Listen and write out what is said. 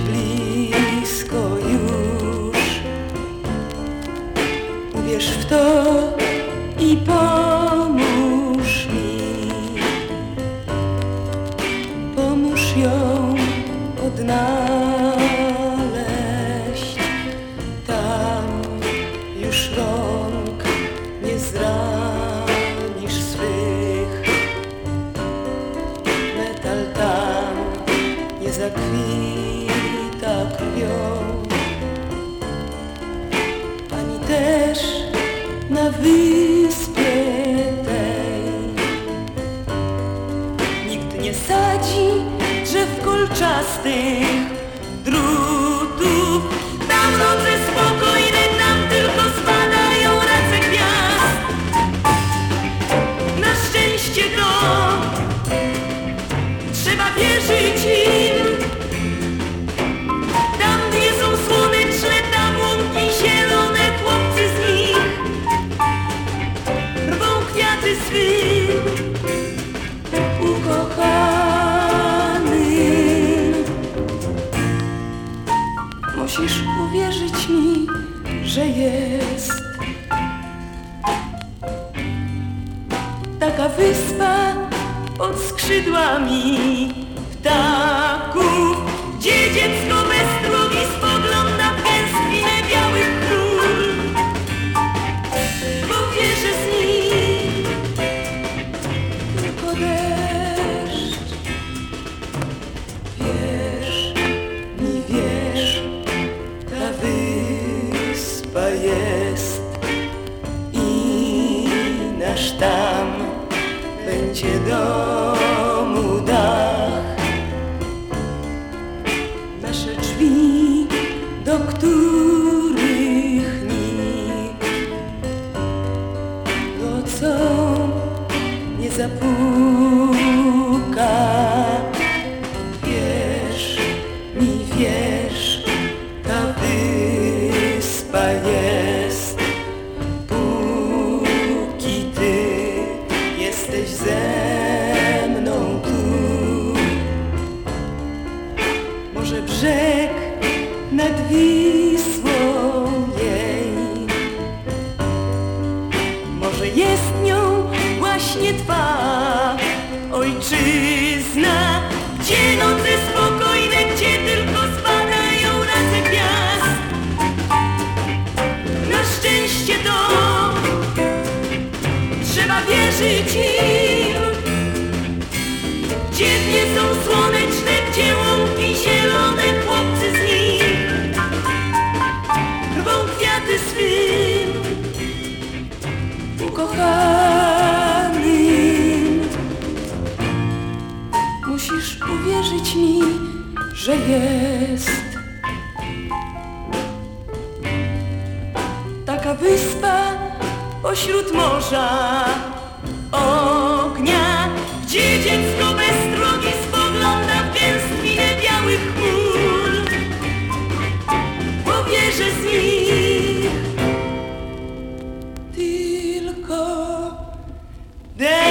blisko już. Uwierz w to i pomóż mi. Pomóż ją odnaleźć. Tam już rąk nie zranisz swych. Metal tam nie zakwita krwią. Ani też na wyspie tej Nikt nie sadzi drzew kolczastych kwiaty swym ukochanym Musisz uwierzyć mi, że jest Taka wyspa pod skrzydłami ptaków. Gdzie dziecko będzie domu dach Nasze drzwi, do których nikt nocą nie zapuka. Brzeg nad Wisłą jej może jest nią właśnie Twa ojczyzna, gdzie noce spokojne, gdzie tylko spadają race gwiazd. Na szczęście to trzeba wierzyć uwierzyć mi, że jest taka wyspa pośród morza ognia, gdzie dziecko bez drogi spogląda w gęstwinę białych chmur. Powierzę z nich tylko deszcz.